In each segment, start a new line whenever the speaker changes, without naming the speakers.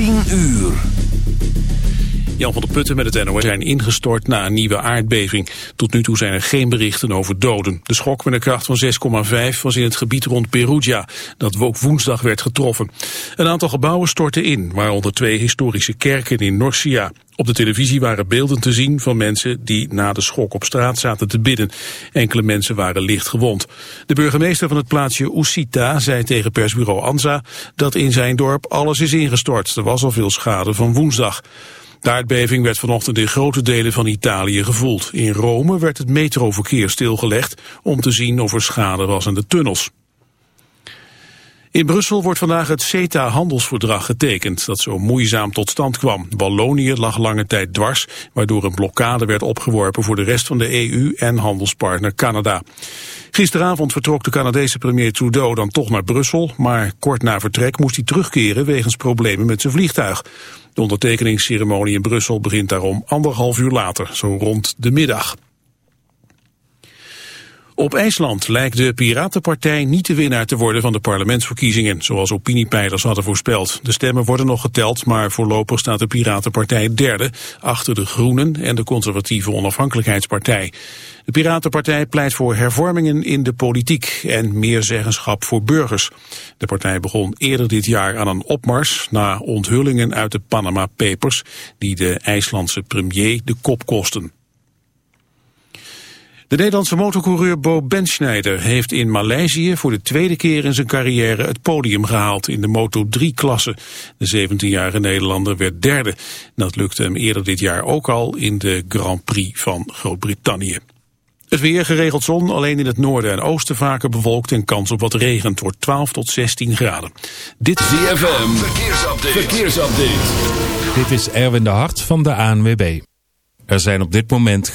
10 uur.
Jan van der Putten met het NOS zijn ingestort na een nieuwe aardbeving. Tot nu toe zijn er geen berichten over doden. De schok met een kracht van 6,5 was in het gebied rond Perugia, dat ook woensdag werd getroffen. Een aantal gebouwen stortten in, waaronder twee historische kerken in Norcia. Op de televisie waren beelden te zien van mensen die na de schok op straat zaten te bidden. Enkele mensen waren licht gewond. De burgemeester van het plaatsje Usita zei tegen persbureau Anza dat in zijn dorp alles is ingestort. Er was al veel schade van woensdag. De aardbeving werd vanochtend in grote delen van Italië gevoeld. In Rome werd het metroverkeer stilgelegd om te zien of er schade was aan de tunnels. In Brussel wordt vandaag het CETA-handelsverdrag getekend, dat zo moeizaam tot stand kwam. Wallonië lag lange tijd dwars, waardoor een blokkade werd opgeworpen voor de rest van de EU en handelspartner Canada. Gisteravond vertrok de Canadese premier Trudeau dan toch naar Brussel, maar kort na vertrek moest hij terugkeren wegens problemen met zijn vliegtuig. De ondertekeningsceremonie in Brussel begint daarom anderhalf uur later, zo rond de middag. Op IJsland lijkt de Piratenpartij niet de winnaar te worden van de parlementsverkiezingen, zoals opiniepeilers hadden voorspeld. De stemmen worden nog geteld, maar voorlopig staat de Piratenpartij derde, achter de Groenen en de conservatieve onafhankelijkheidspartij. De Piratenpartij pleit voor hervormingen in de politiek en meer zeggenschap voor burgers. De partij begon eerder dit jaar aan een opmars na onthullingen uit de Panama Papers, die de IJslandse premier de kop kosten. De Nederlandse motorcoureur Bo Benschneider heeft in Maleisië voor de tweede keer in zijn carrière het podium gehaald in de Moto3-klasse. De 17-jarige Nederlander werd derde. Dat lukte hem eerder dit jaar ook al in de Grand Prix van Groot-Brittannië. Het weer geregeld zon, alleen in het noorden en oosten vaker bewolkt en kans op wat regen. Het wordt 12 tot 16 graden.
Dit is ZFM, verkeersupdate. verkeersupdate.
Dit is Erwin de Hart van de ANWB. Er zijn op dit moment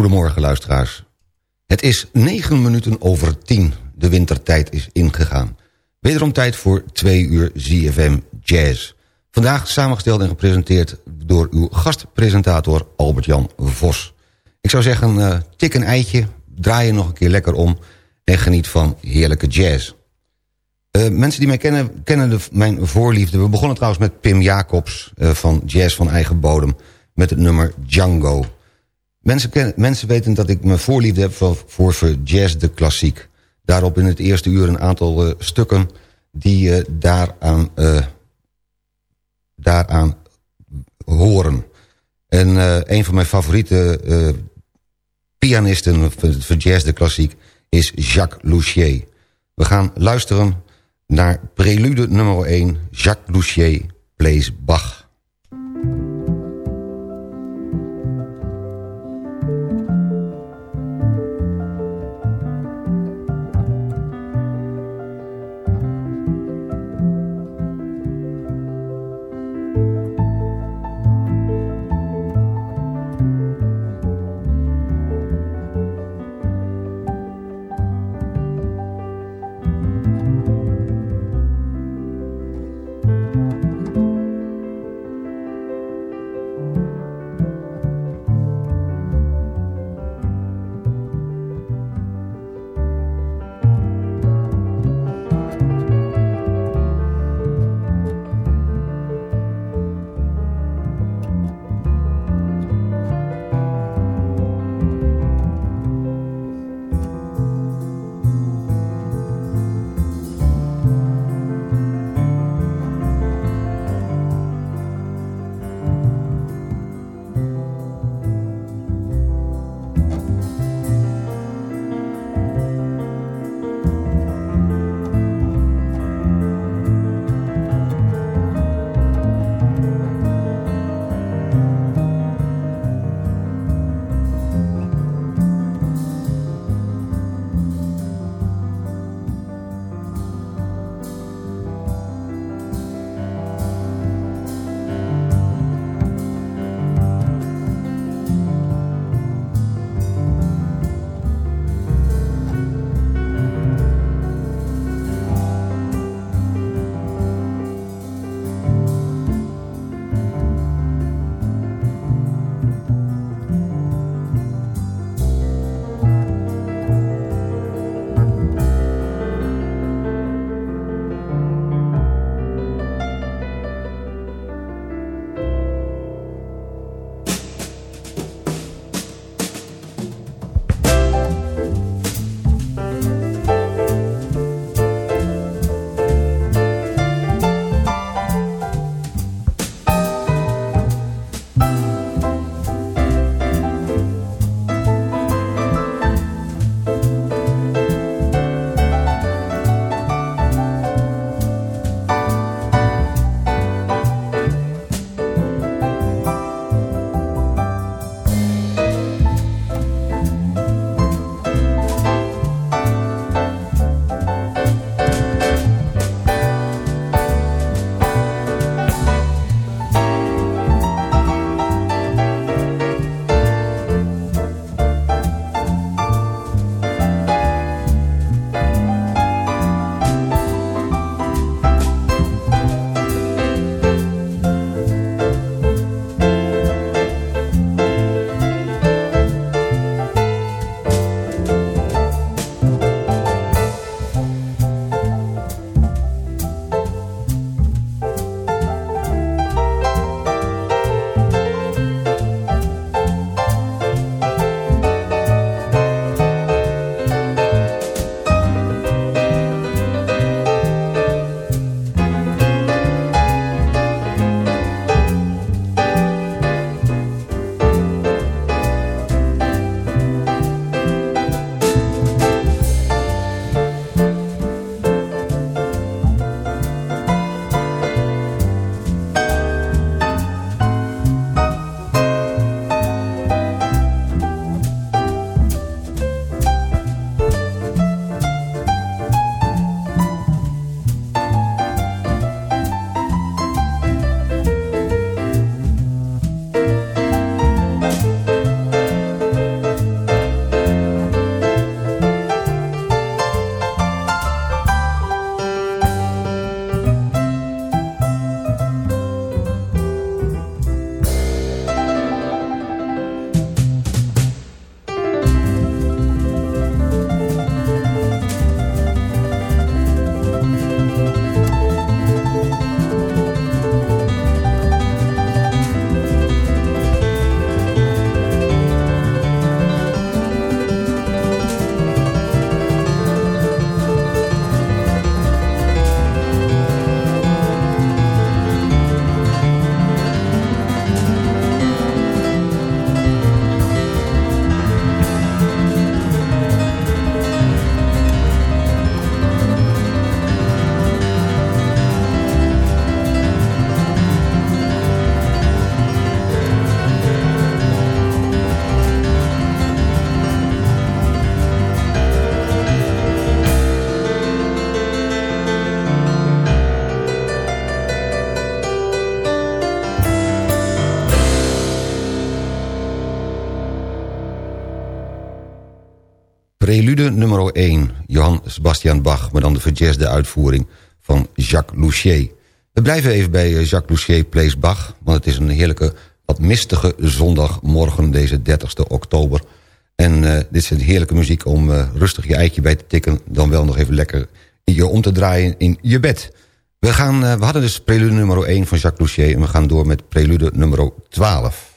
Goedemorgen luisteraars. Het is negen minuten over tien. De wintertijd is ingegaan. Wederom tijd voor twee uur ZFM Jazz. Vandaag samengesteld en gepresenteerd door uw gastpresentator Albert-Jan Vos. Ik zou zeggen, uh, tik een eitje, draai je nog een keer lekker om... en geniet van heerlijke jazz. Uh, mensen die mij kennen, kennen de, mijn voorliefde. We begonnen trouwens met Pim Jacobs uh, van Jazz van Eigen Bodem... met het nummer Django... Mensen, mensen weten dat ik me voorliefde heb voor, voor jazz de klassiek. Daarop in het eerste uur een aantal uh, stukken die uh, daaraan, uh, daaraan horen. En een van mijn favoriete pianisten voor jazz de klassiek is Jacques Louchier. We gaan luisteren naar prelude nummer 1, Jacques Louchier plays Bach. Prelude nummer 1, Johann Sebastian Bach... maar dan de verjazzde uitvoering van Jacques Louchier. We blijven even bij eh, Jacques Louchier Plays Bach... want het is een heerlijke, wat mistige zondagmorgen deze 30 oktober... En uh, dit is een heerlijke muziek om uh, rustig je eitje bij te tikken... dan wel nog even lekker je om te draaien in je bed. We, gaan, we hadden dus prelude nummer 1 van Jacques Louchier... en we gaan door met prelude nummer 12.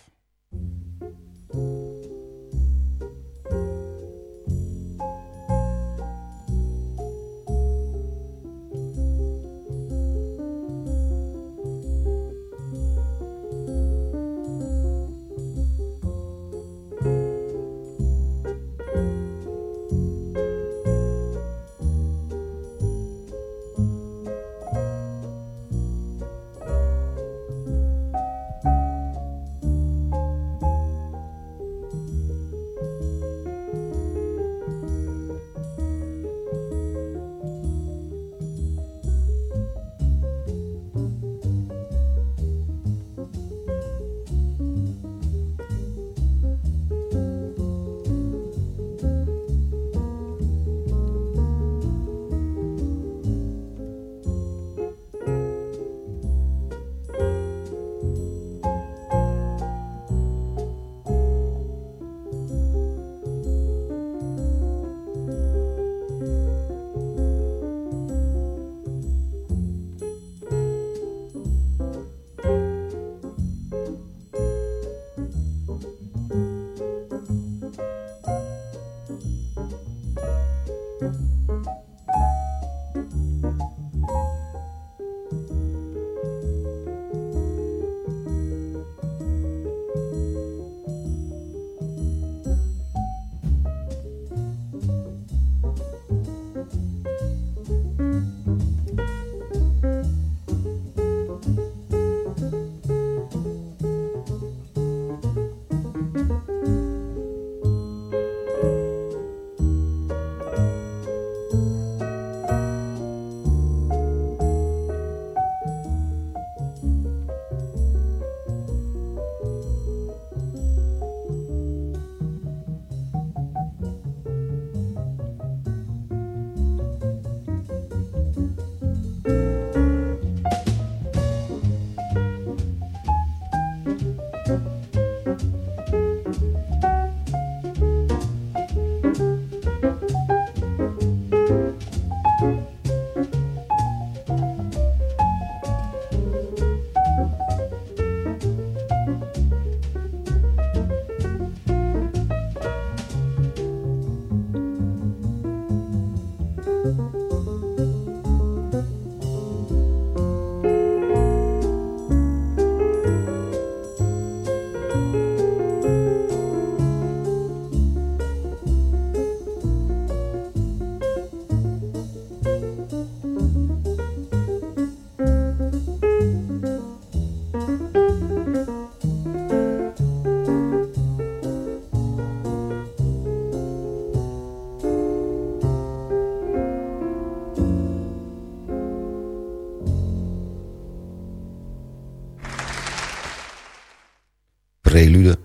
Prelude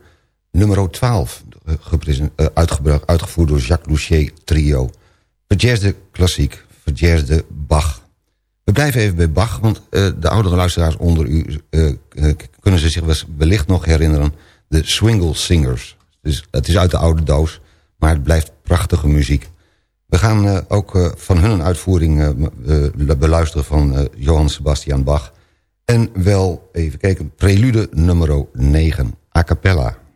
nummer 12. Uh, uitgevoerd door Jacques Louchier Trio. Verjazzde klassiek, verjazzde Bach. We blijven even bij Bach, want uh, de oudere luisteraars onder u... Kunnen ze zich wellicht nog herinneren... de Swingle Singers. Dus het is uit de oude doos, maar het blijft prachtige muziek. We gaan ook van hun uitvoering beluisteren van Johann Sebastian Bach... En wel, even kijken, prelude nummer 9 a cappella.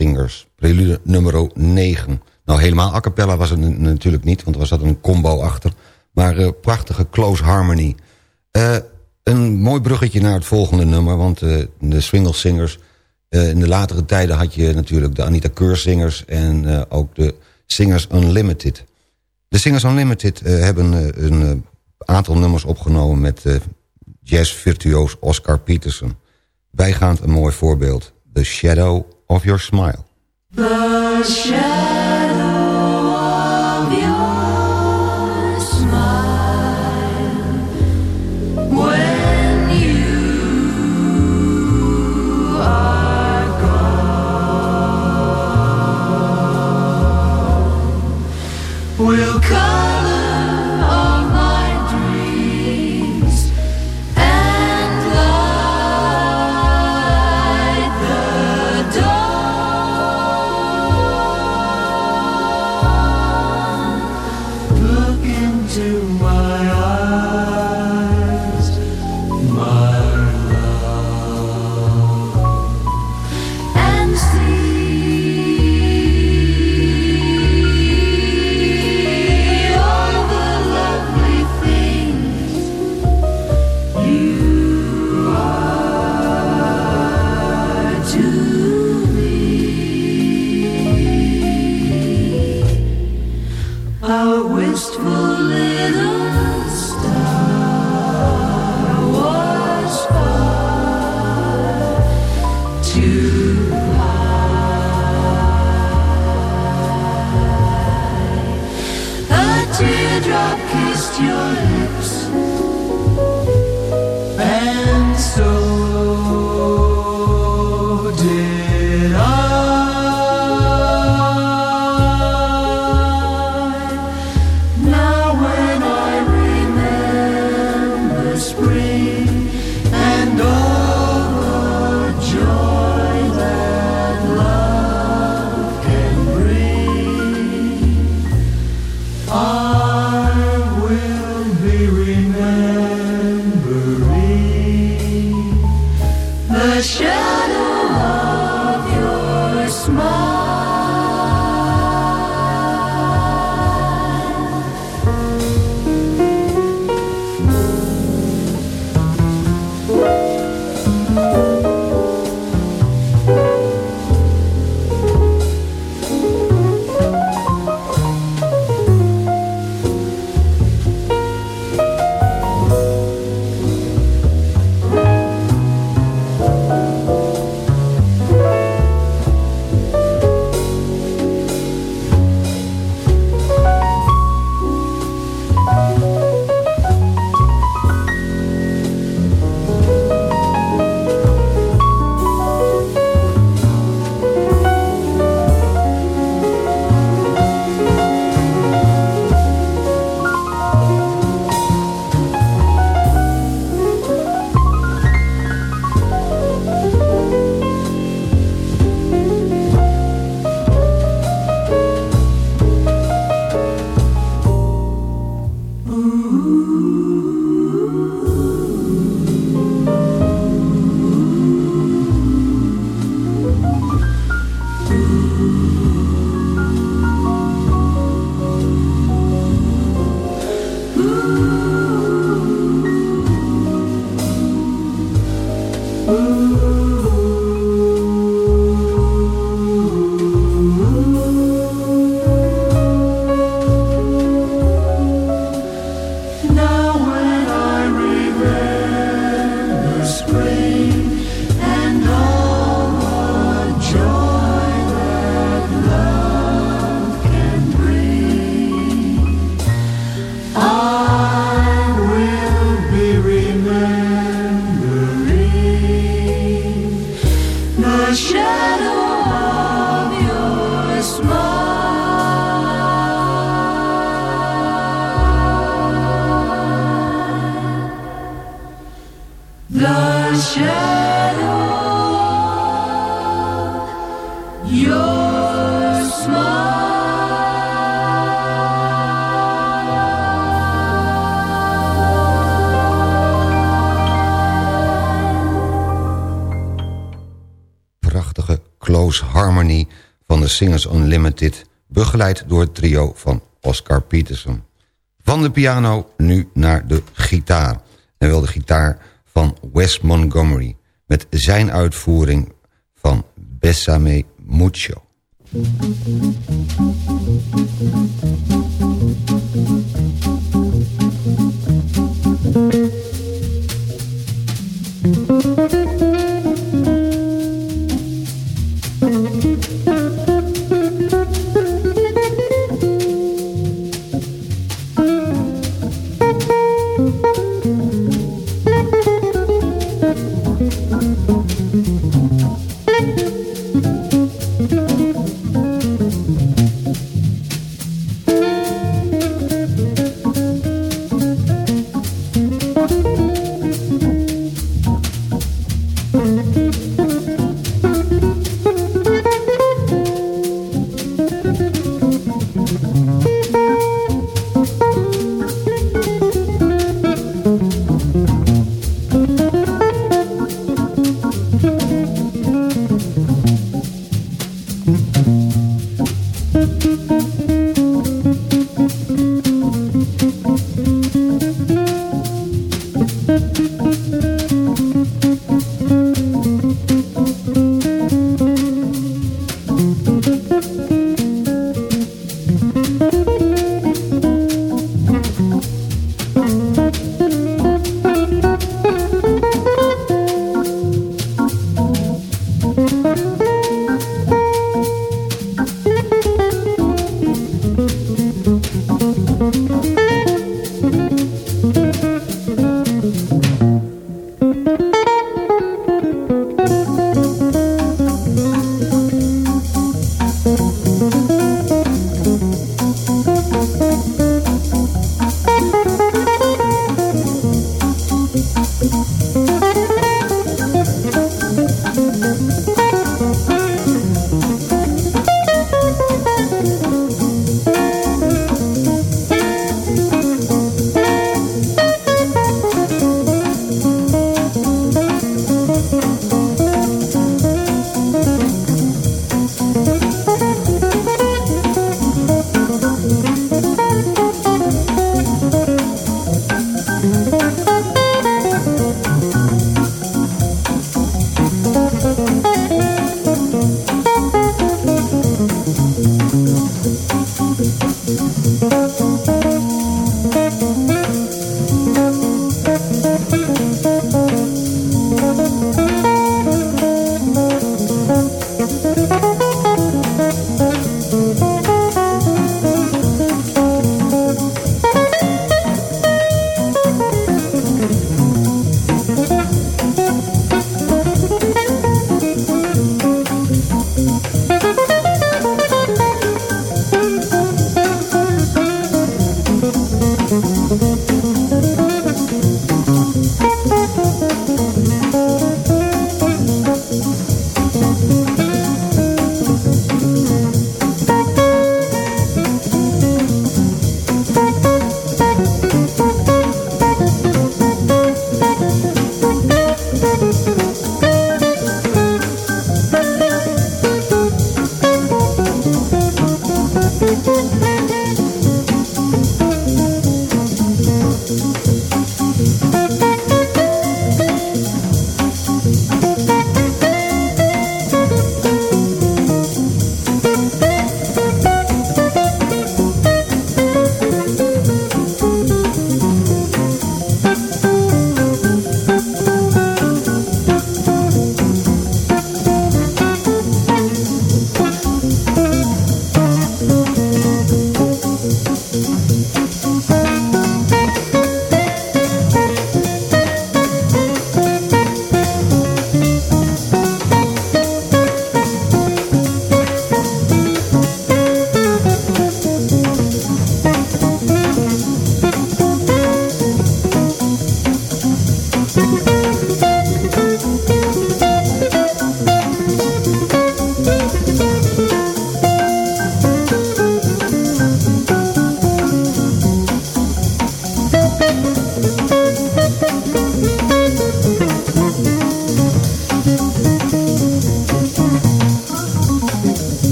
Singers. Prelude nummer 9. Nou, helemaal a cappella was het natuurlijk niet, want er zat een combo achter. Maar uh, prachtige close harmony. Uh, een mooi bruggetje naar het volgende nummer, want uh, de Swingle Singers... in de latere tijden had je natuurlijk de Anita Keursingers... en ook de Singers Unlimited. De Singers Unlimited hebben een aantal nummers opgenomen... met jazzvirtuoos Oscar Peterson. Bijgaand een mooi voorbeeld. The Shadow of Your Smile.
do. Singers Unlimited... begeleid door het trio van Oscar Peterson. Van de piano nu naar de gitaar. En wel de gitaar van Wes Montgomery... met zijn uitvoering van Besame Mucho.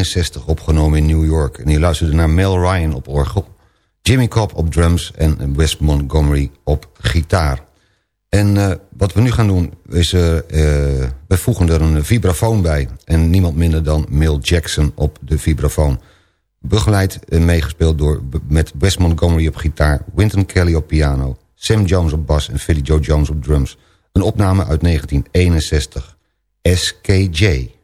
1963 opgenomen in New York. En je luisterde naar Mel Ryan op orgel, Jimmy Cobb op drums en Wes Montgomery op gitaar. En uh, wat we nu gaan doen is, uh, uh, we voegen er een vibrafoon bij. En niemand minder dan Mill Jackson op de vibrafoon. Begeleid en meegespeeld door, met Wes Montgomery op gitaar... Wynton Kelly op piano, Sam Jones op bas en Philly Joe Jones op drums. Een opname uit 1961. SKJ. SKJ,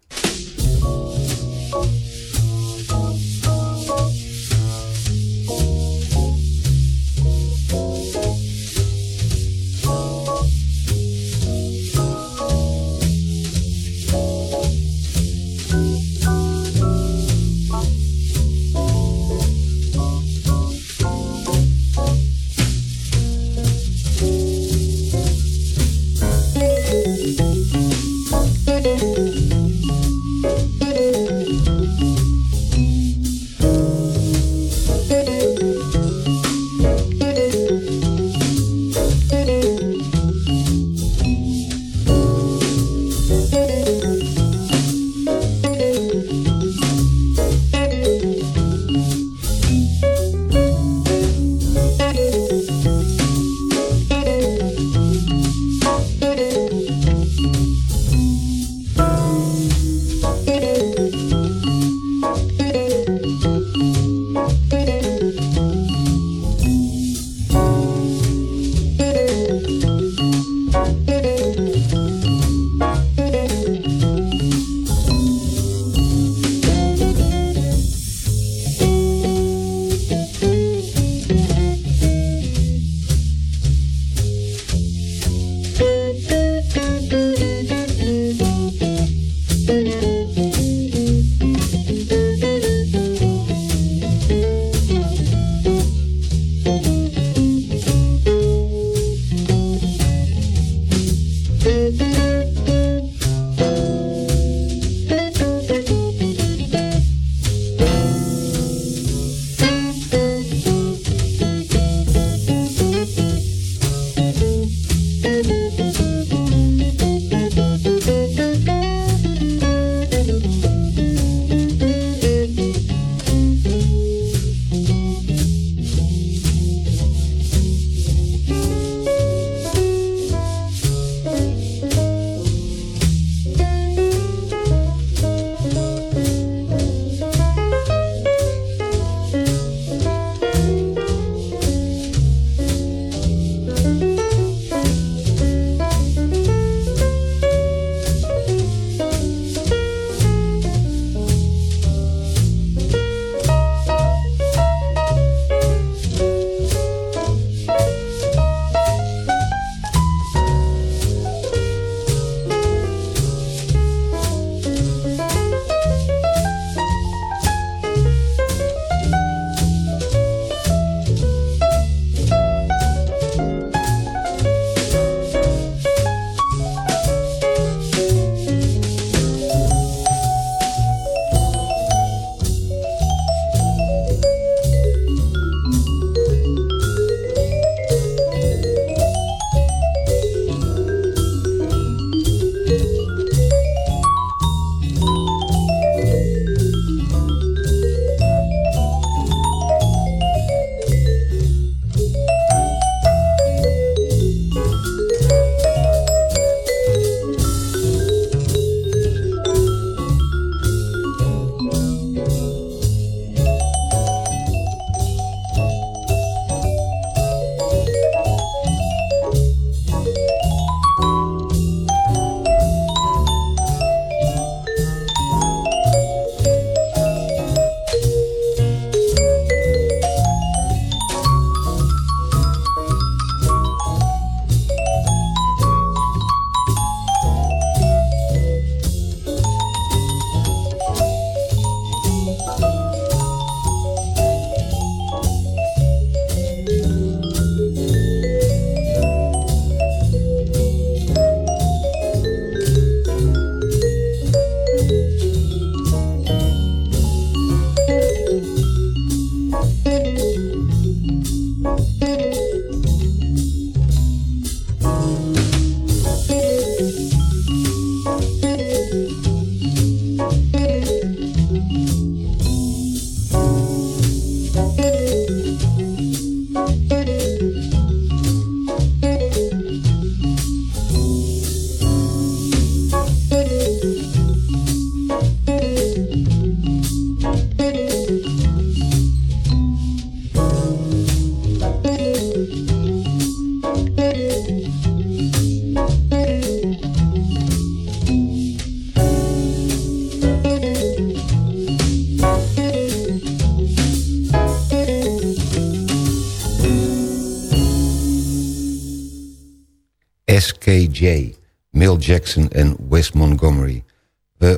Jackson en Wes Montgomery.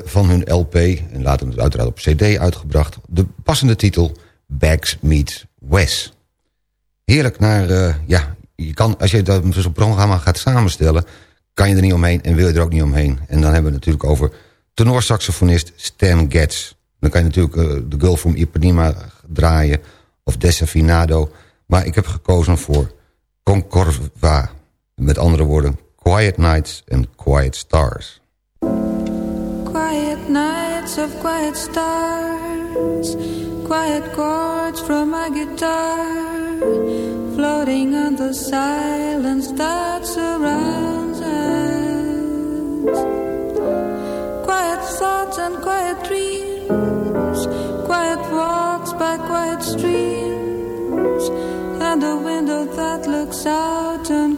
Van hun LP, en later het uiteraard op cd uitgebracht... de passende titel Bags Meet Wes. Heerlijk naar, uh, ja, je kan, als je dat zo'n programma gaat samenstellen... kan je er niet omheen en wil je er ook niet omheen. En dan hebben we het natuurlijk over tenorsaxofonist Stan Getz. Dan kan je natuurlijk uh, The Girl from Ipanema draaien of Desafinado. Maar ik heb gekozen voor Concorva. Met andere woorden, Quiet Nights and Quiet Stars.
Quiet nights of quiet stars Quiet chords from my guitar Floating on the silence that surrounds us Quiet thoughts and quiet dreams Quiet walks by quiet streams And a window that looks out on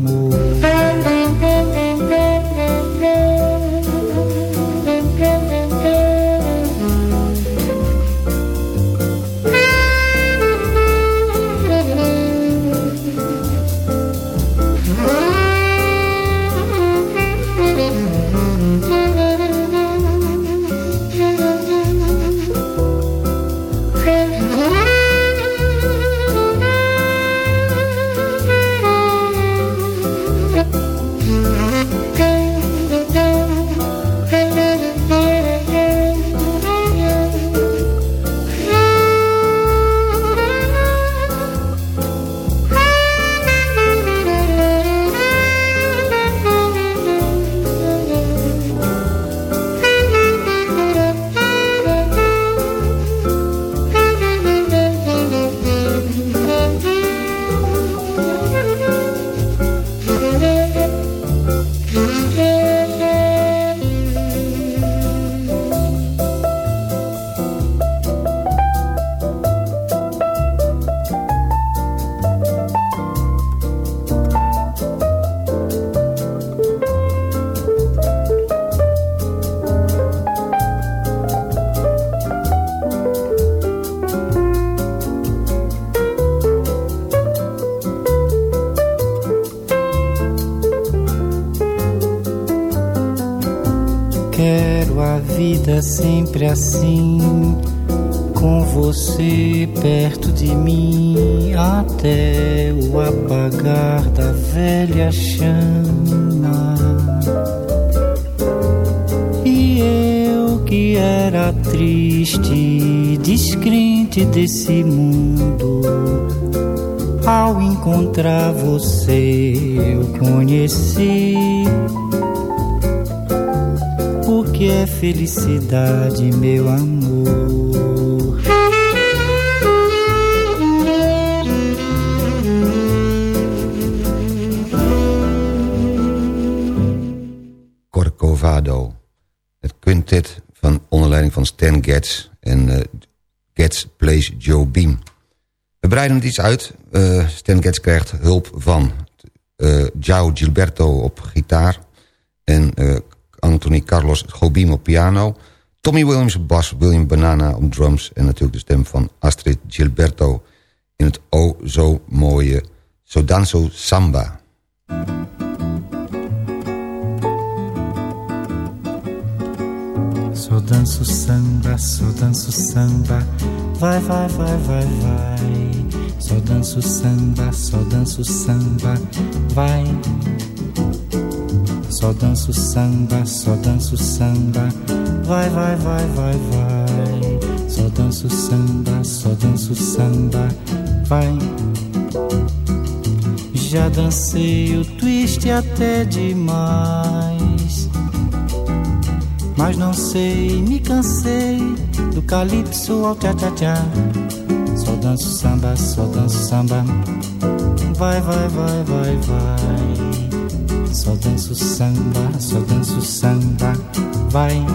Desse mundo, ao encontrar você eu conheci o que é felicidade, meu amor.
Corcovado. Het quintet van onder leiding van Stan Getz en uh, Getz plays Joe Beam. We breiden het iets uit. Uh, Stan Getz krijgt hulp van uh, Gilberto op gitaar... en Anthony Carlos Gobim op piano... Tommy Williams op bas, William Banana op drums... en natuurlijk de stem van Astrid Gilberto in het o zo mooie Sodanso Samba.
Só danço samba, só danço samba, vai, vai, vai, vai, vai. Só danço samba, só danço samba, vai. Só danço samba, só danço samba, vai, vai, vai, vai, vai. Só danço samba, só danço samba, vai. Já dancei o twist até demais. Mas não sei, me cansei do calypso ao tchá-tchá-tchá. Só danço samba, só danço samba. Vai, vai, vai, vai, vai. Só danço samba, só danço samba. Vai.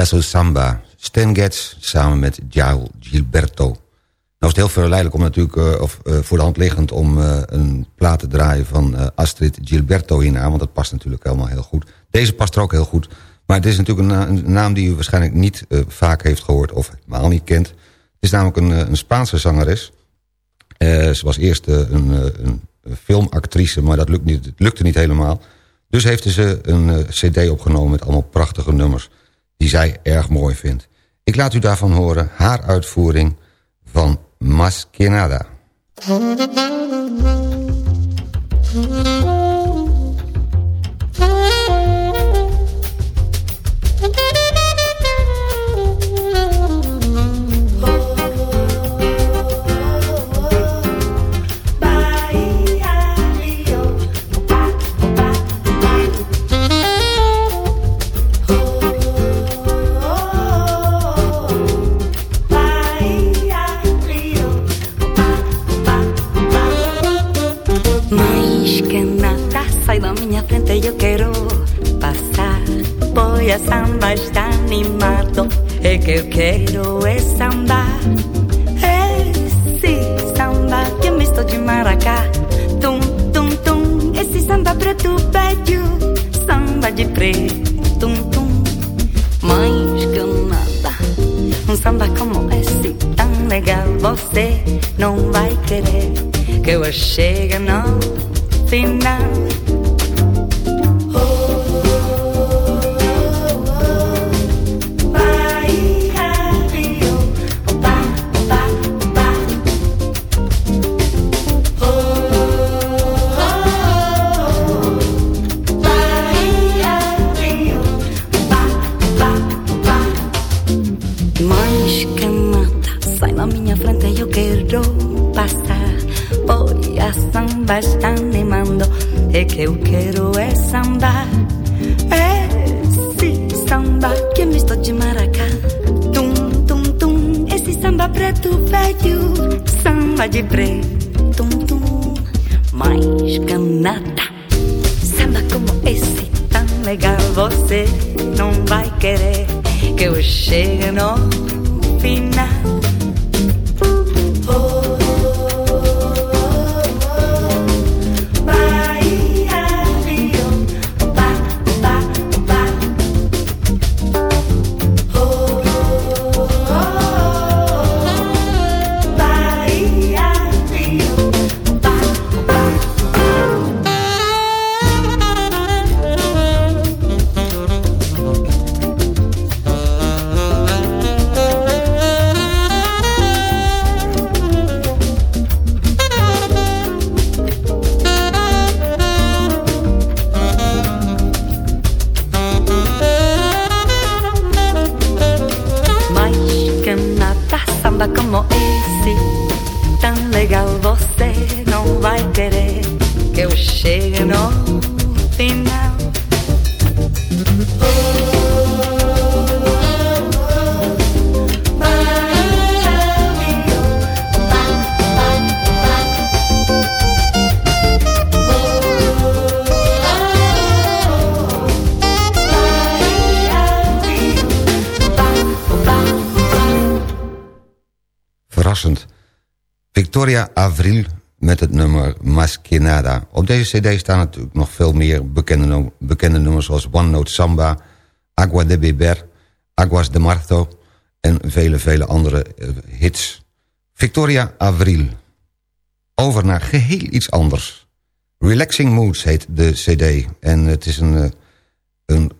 Sudasso Samba. Stan Getz samen met Gial Gilberto. Nou is het heel verleidelijk om natuurlijk, uh, of uh, voor de hand liggend... om uh, een plaat te draaien van Astrid Gilberto hierna. Want dat past natuurlijk helemaal heel goed. Deze past er ook heel goed. Maar het is natuurlijk een, naam die u waarschijnlijk niet vaak heeft gehoord... of helemaal niet kent. Het is namelijk een, een Spaanse zangeres. ze was eerst een, een, filmactrice, maar dat niet, lukte niet helemaal. Dus heeft ze een cd opgenomen met allemaal prachtige nummers die zij erg mooi vindt. Ik laat u daarvan horen haar uitvoering van Masquinada.
Bye.
Voy a samba, está animado. Es que eu quero é samba. Esse samba que misto de maracá. Tum, tum, tum. Esse samba preto velho. Samba de preto, tum, tum. Mais que nada. Um samba como esse tão legal. Você não vai querer que eu chegue no final.
Victoria Avril met het nummer Masquinada. Op deze cd staan natuurlijk nog veel meer bekende, bekende nummers... zoals One Note Samba, Agua de Beber, Aguas de Marzo... en vele, vele andere eh, hits. Victoria Avril. Over naar geheel iets anders. Relaxing Moods heet de cd. En het is een, eh, een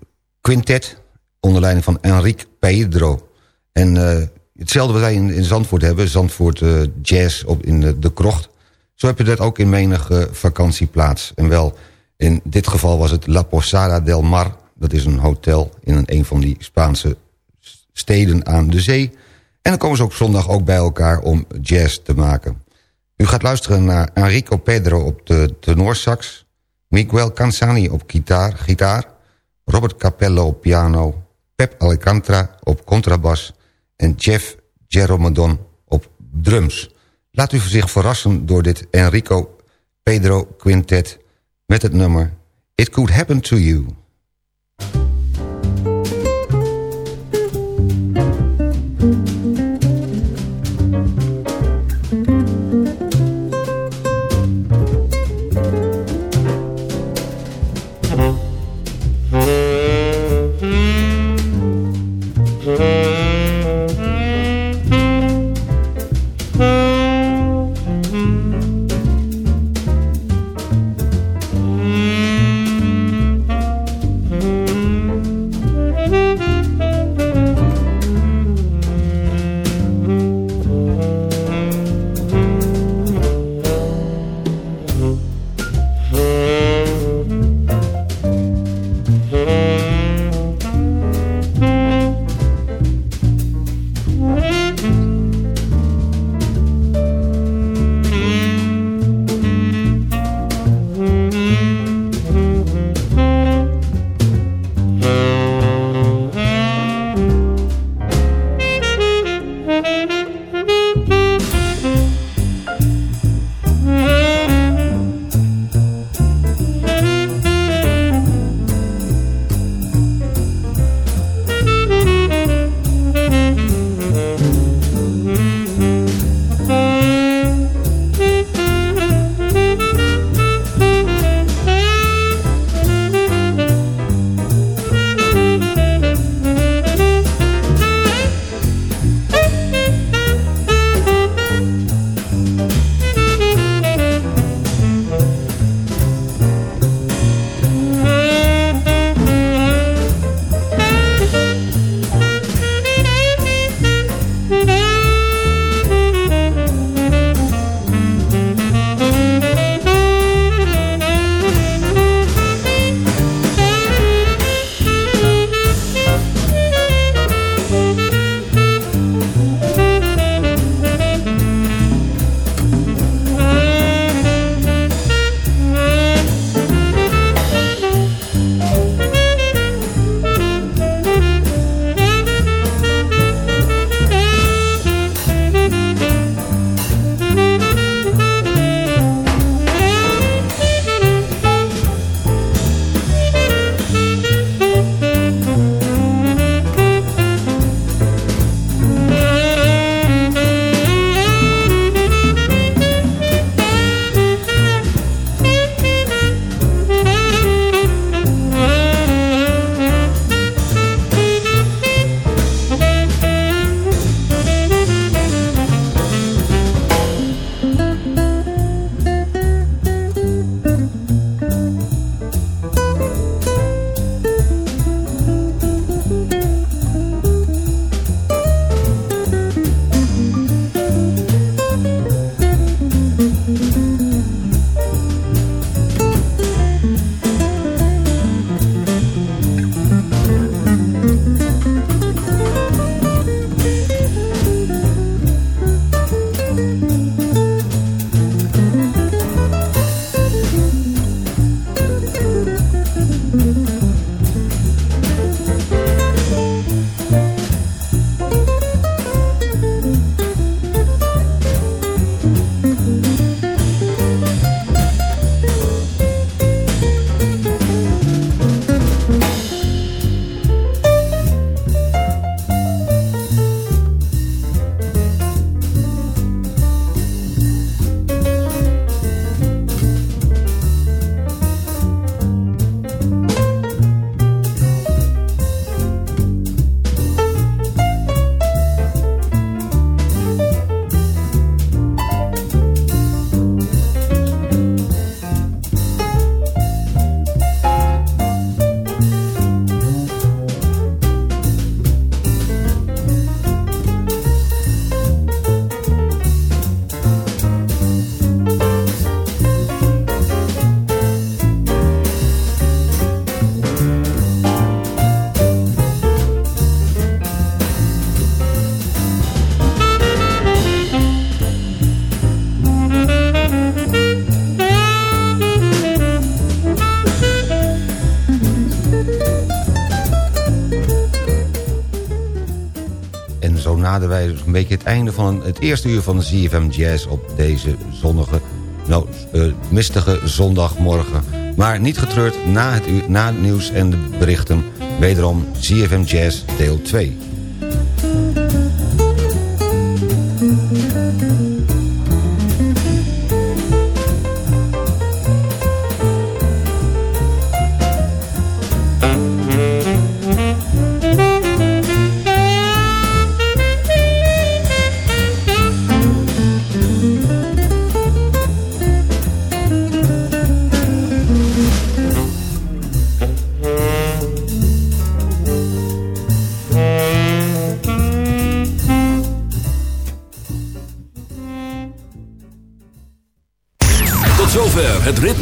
quintet onder leiding van Enrique Pedro. En eh, hetzelfde wat wij in, in Zandvoort hebben, Zandvoort eh, Jazz op, in de, krocht. Zo heb je dat ook in menige vakantieplaats. En wel, in dit geval was het La Posada del Mar. Dat is een hotel in een, een van die Spaanse steden aan de zee. En dan komen ze op zondag ook bij elkaar om jazz te maken. U gaat luisteren naar Enrico Pedro op de tenorsax... Miguel Canzani op gitaar, gitaar Robert Capello op piano... Pep Alcantara op contrabas... en Jeff Geromodon op drums. Laat u zich verrassen door dit Enrico Pedro Quintet... met het nummer It Could Happen to You. Een beetje het einde van het eerste uur van de ZFM Jazz... op deze zonnige, nou, eh, mistige zondagmorgen. Maar niet getreurd, na het, uur, na het nieuws en de berichten... wederom ZFM Jazz deel 2.